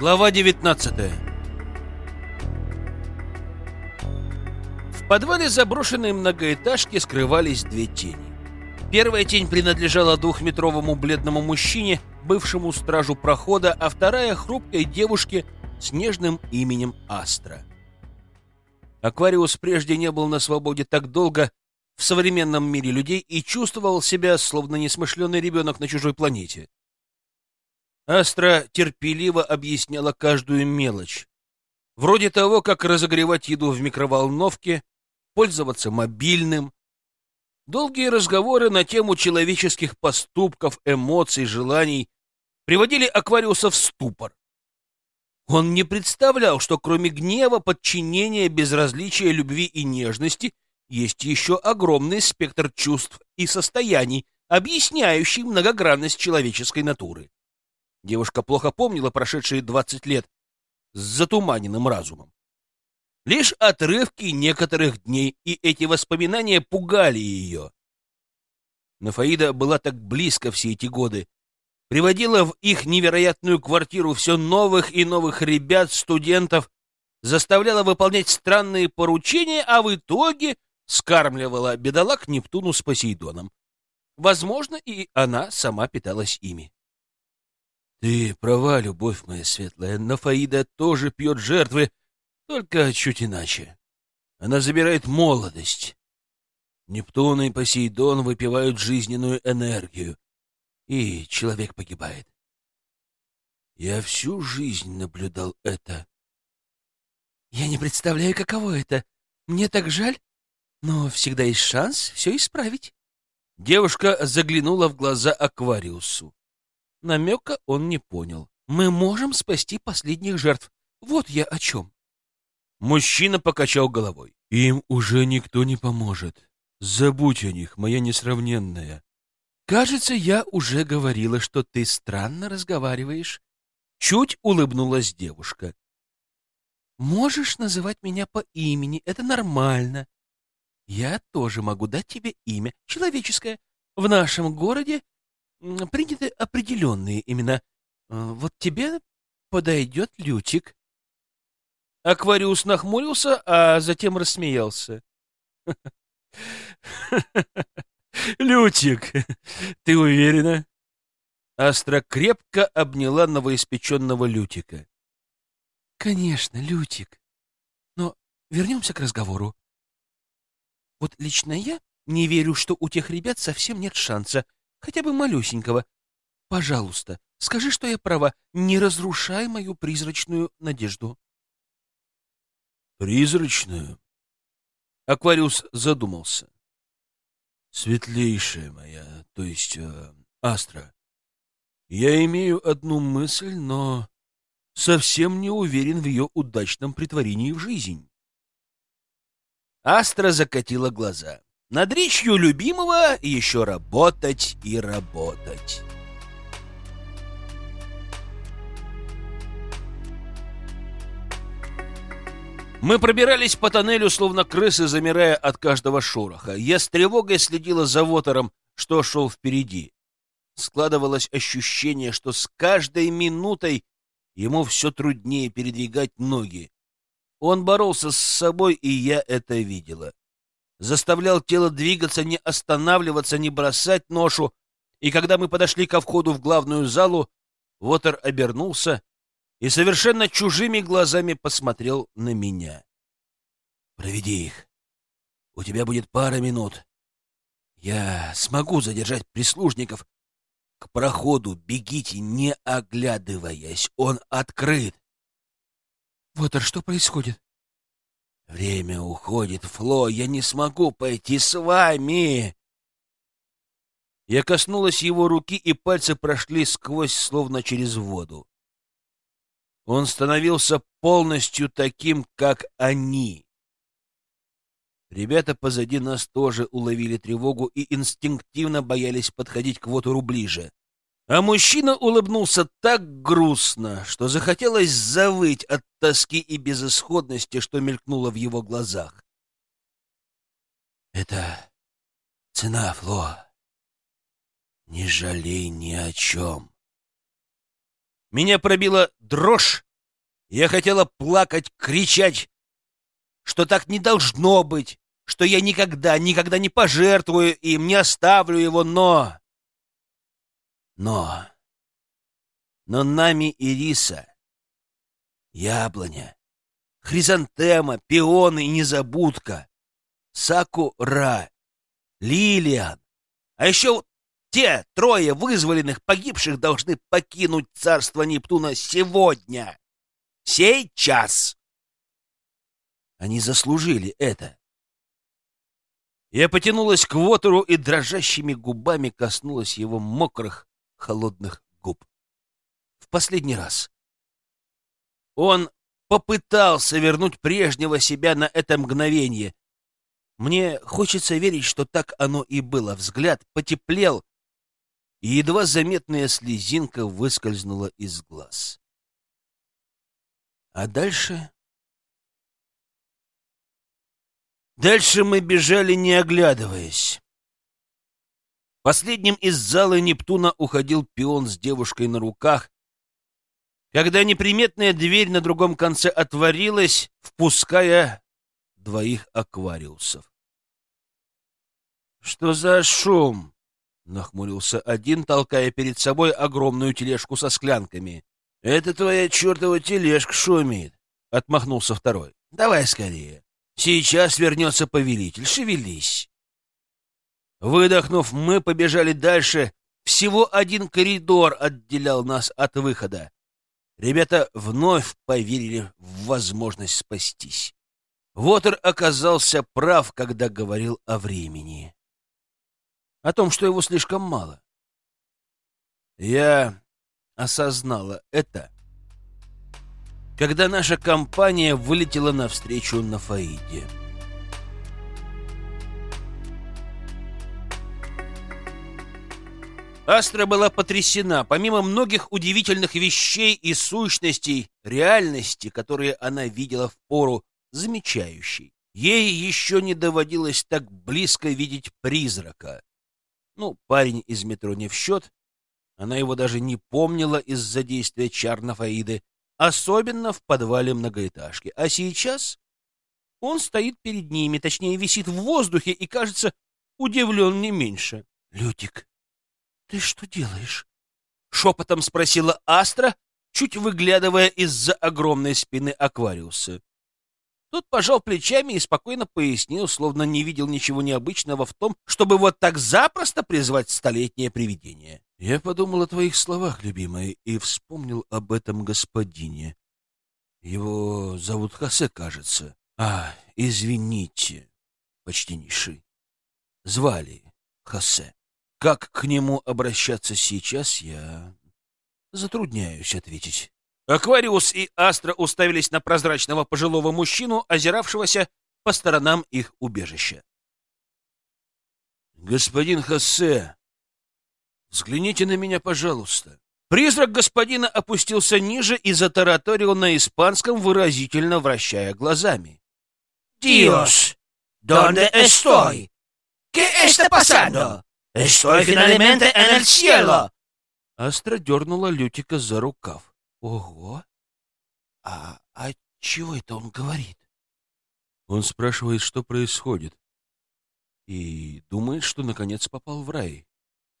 Глава 19 В подвале заброшенной многоэтажки скрывались две тени. Первая тень принадлежала двухметровому бледному мужчине, бывшему стражу прохода, а вторая — хрупкой девушке с нежным именем Астра. Аквариус прежде не был на свободе так долго в современном мире людей и чувствовал себя, словно несмышленый ребенок на чужой планете. Астра терпеливо объясняла каждую мелочь. Вроде того, как разогревать еду в микроволновке, пользоваться мобильным. Долгие разговоры на тему человеческих поступков, эмоций, желаний приводили Аквариуса в ступор. Он не представлял, что кроме гнева, подчинения, безразличия, любви и нежности есть еще огромный спектр чувств и состояний, объясняющий многогранность человеческой натуры. Девушка плохо помнила прошедшие двадцать лет с затуманенным разумом. Лишь отрывки некоторых дней, и эти воспоминания пугали ее. Но Фаида была так близко все эти годы, приводила в их невероятную квартиру все новых и новых ребят, студентов, заставляла выполнять странные поручения, а в итоге скармливала бедолаг Нептуну с Посейдоном. Возможно, и она сама питалась ими. Ты права, любовь моя светлая, но Фаида тоже пьет жертвы, только чуть иначе. Она забирает молодость. Нептун и Посейдон выпивают жизненную энергию, и человек погибает. Я всю жизнь наблюдал это. Я не представляю, каково это. Мне так жаль, но всегда есть шанс все исправить. Девушка заглянула в глаза Аквариусу. Намека он не понял. «Мы можем спасти последних жертв. Вот я о чем». Мужчина покачал головой. «Им уже никто не поможет. Забудь о них, моя несравненная». «Кажется, я уже говорила, что ты странно разговариваешь». Чуть улыбнулась девушка. «Можешь называть меня по имени, это нормально. Я тоже могу дать тебе имя, человеческое. В нашем городе приняты определенные имена. Э, вот тебе подойдет Лютик. Аквариус нахмурился, а затем рассмеялся. «Лютик, ты уверена?» Астра крепко обняла новоиспеченного Лютика. «Конечно, Лютик. Но вернемся к разговору. Вот лично я не верю, что у тех ребят совсем нет шанса хотя бы малюсенького. Пожалуйста, скажи, что я права, не разрушай мою призрачную надежду. Призрачную? Аквариус задумался. Светлейшая моя, то есть э, Астра. Я имею одну мысль, но совсем не уверен в ее удачном притворении в жизнь. Астра закатила глаза. Над речью любимого еще работать и работать. Мы пробирались по тоннелю, словно крысы, замирая от каждого шороха. Я с тревогой следила за Вотером, что шел впереди. Складывалось ощущение, что с каждой минутой ему все труднее передвигать ноги. Он боролся с собой, и я это видела заставлял тело двигаться, не останавливаться, не бросать ношу, и когда мы подошли ко входу в главную залу, Вотер обернулся и совершенно чужими глазами посмотрел на меня. «Проведи их. У тебя будет пара минут. Я смогу задержать прислужников. К проходу бегите, не оглядываясь. Он открыт». «Вотер, что происходит?» Время уходит, Фло, я не смогу пойти с вами. Я коснулась его руки, и пальцы прошли сквозь, словно через воду. Он становился полностью таким, как они. Ребята позади нас тоже уловили тревогу и инстинктивно боялись подходить к Вотору ближе. А мужчина улыбнулся так грустно, что захотелось завыть от тоски и безысходности, что мелькнуло в его глазах. «Это цена, Фло. Не жалей ни о чем». Меня пробила дрожь, Я хотела плакать, кричать, что так не должно быть, что я никогда, никогда не пожертвую им, не оставлю его, но... Но... Но нами Ириса, яблоня, хризантема, пион и незабудка, сакура, лилиан, а еще те трое вызволенных погибших должны покинуть царство Нептуна сегодня. Сей час. Они заслужили это. Я потянулась к Вотеру и дрожащими губами коснулась его мокрых, холодных губ. В последний раз. Он попытался вернуть прежнего себя на это мгновение. Мне хочется верить, что так оно и было. Взгляд потеплел, и едва заметная слезинка выскользнула из глаз. А дальше... Дальше мы бежали, не оглядываясь. Последним из зала Нептуна уходил пион с девушкой на руках, когда неприметная дверь на другом конце отворилась, впуская двоих аквариусов. «Что за шум?» — нахмурился один, толкая перед собой огромную тележку со склянками. «Это твоя чертова тележка шумит!» — отмахнулся второй. «Давай скорее. Сейчас вернется повелитель. Шевелись!» Выдохнув, мы побежали дальше. Всего один коридор отделял нас от выхода. Ребята вновь поверили в возможность спастись. Вотер оказался прав, когда говорил о времени. О том, что его слишком мало. Я осознала это, когда наша компания вылетела навстречу на Фаиде. Астра была потрясена. Помимо многих удивительных вещей и сущностей, реальности, которые она видела в пору замечающей, ей еще не доводилось так близко видеть призрака. Ну, парень из метро не в счет. Она его даже не помнила из-за действия чар Нафаиды, особенно в подвале многоэтажки. А сейчас он стоит перед ними, точнее, висит в воздухе и, кажется, удивлен не меньше. «Лютик, «Ты что делаешь?» — шепотом спросила Астра, чуть выглядывая из-за огромной спины Аквариуса. Тот пожал плечами и спокойно пояснил, словно не видел ничего необычного в том, чтобы вот так запросто призвать столетнее привидение. «Я подумал о твоих словах, любимая, и вспомнил об этом господине. Его зовут Хосе, кажется. А, извините, почтеннейший. Звали Хосе. Как к нему обращаться сейчас, я затрудняюсь ответить. Аквариус и Астра уставились на прозрачного пожилого мужчину, озиравшегося по сторонам их убежища. «Господин Хосе, взгляните на меня, пожалуйста». Призрак господина опустился ниже и затараторил на испанском, выразительно вращая глазами. «Диос, ¿dónde estoy? ¿Qué está pasando? «Estoy finalmente en el cielo!» Астра дернула Лютика за рукав. «Ого! А, а чего это он говорит?» Он спрашивает, что происходит, и думает, что наконец попал в рай.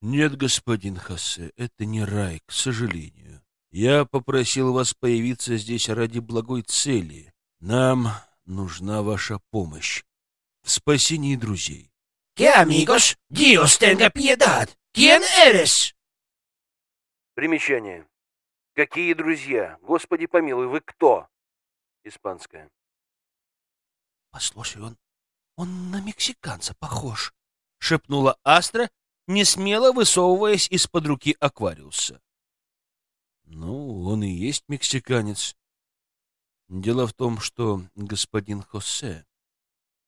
«Нет, господин Хосе, это не рай, к сожалению. Я попросил вас появиться здесь ради благой цели. Нам нужна ваша помощь в спасении друзей. ¿Qué amigos? Dios tenga piedad. ¿Quién eres? Примечание. Какие друзья? Господи помилуй, вы кто? Испанская. Послушай, он, он на мексиканца похож, шепнула Астра, не смело высовываясь из-под руки Аквариуса. Ну, он и есть мексиканец. Дело в том, что господин Хосе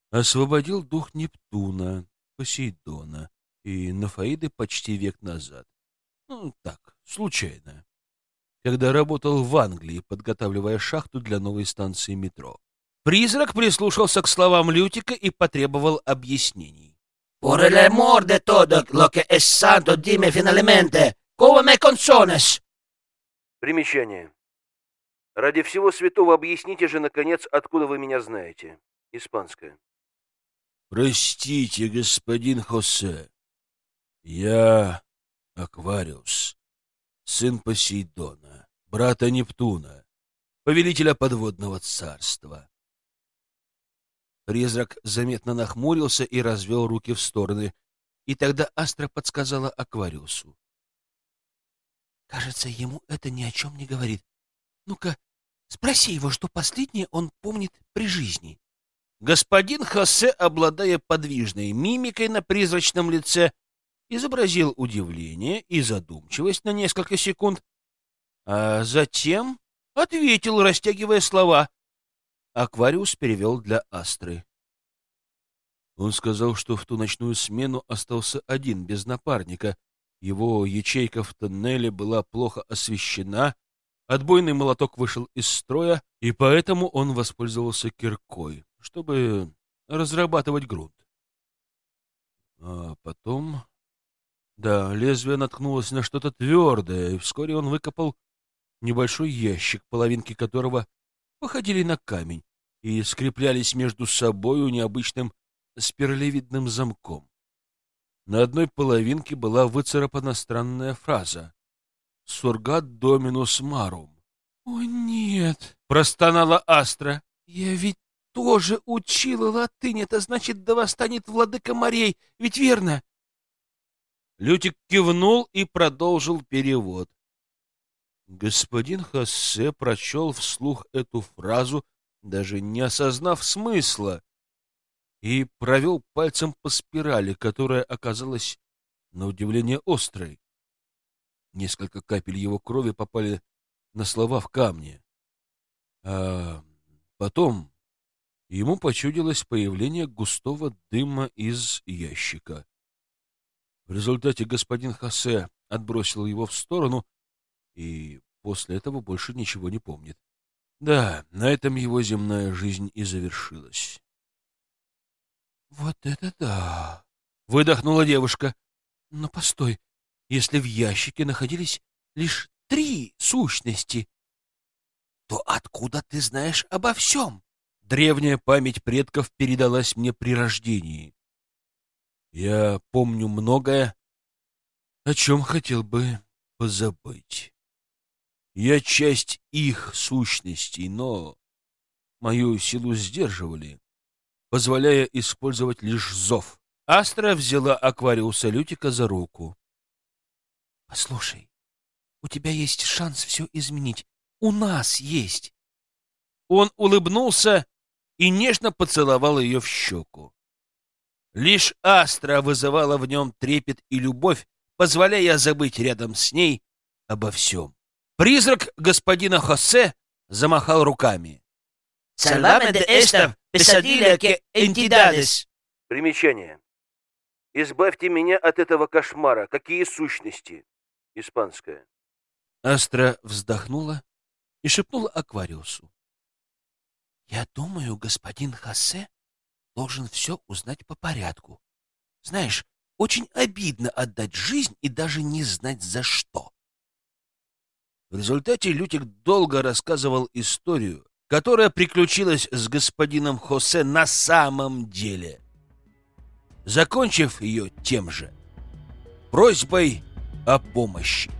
освободил дух Нептуна Посейдона и Нафаиды почти век назад. Ну, так, случайно. Когда работал в Англии, подготавливая шахту для новой станции метро. Призрак прислушался к словам Лютика и потребовал объяснений. «Por el amor de todo lo que es santo, dime finalmente, ¿cómo me consones?» Примечание. Ради всего святого объясните же, наконец, откуда вы меня знаете. Испанская. Простите, господин Хосе. Я Аквариус, сын Посейдона, брата Нептуна, повелителя подводного царства. Призрак заметно нахмурился и развел руки в стороны, и тогда Астра подсказала Аквариусу. «Кажется, ему это ни о чем не говорит. Ну-ка, спроси его, что последнее он помнит при жизни». Господин Хосе, обладая подвижной мимикой на призрачном лице, изобразил удивление и задумчивость на несколько секунд, а затем ответил, растягивая слова. Аквариус перевел для Астры. Он сказал, что в ту ночную смену остался один, без напарника. Его ячейка в тоннеле была плохо освещена, отбойный молоток вышел из строя, и поэтому он воспользовался киркой, чтобы разрабатывать грунт. А потом... Да, лезвие наткнулось на что-то твердое, и вскоре он выкопал небольшой ящик, половинки которого походили на камень и скреплялись между собою необычным спиралевидным замком. На одной половинке была выцарапана странная фраза «Сургат доминус марум». «О, нет!» — простонала Астра. «Я ведь тоже учила латынь. Это значит, да восстанет владыка морей. Ведь верно?» Лютик кивнул и продолжил перевод. Господин Хоссе прочел вслух эту фразу, даже не осознав смысла, и провел пальцем по спирали, которая оказалась, на удивление, острой. Несколько капель его крови попали на слова в камне. А потом ему почудилось появление густого дыма из ящика. В результате господин Хосе отбросил его в сторону и после этого больше ничего не помнит. Да, на этом его земная жизнь и завершилась. «Вот это да!» — выдохнула девушка. «Но постой, если в ящике находились лишь три сущности, то откуда ты знаешь обо всем?» Древняя память предков передалась мне при рождении. Я помню многое, о чем хотел бы позабыть. Я часть их сущностей, но мою силу сдерживали, позволяя использовать лишь зов. Астра взяла Аквариуса Лютика за руку. — Послушай, у тебя есть шанс все изменить. У нас есть. Он улыбнулся и нежно поцеловал ее в щеку. Лишь Астра вызывала в нем трепет и любовь, позволяя забыть рядом с ней обо всем. Призрак господина Хосе замахал руками. «Salvame de esta pesadilla que entidades!» Примечание. «Избавьте меня от этого кошмара. Какие сущности?» Испанская. Астра вздохнула и шепнула Аквариусу. «Я думаю, господин Хосе должен все узнать по порядку. Знаешь, очень обидно отдать жизнь и даже не знать за что. В результате Лютик долго рассказывал историю, которая приключилась с господином Хосе на самом деле, закончив ее тем же — просьбой о помощи.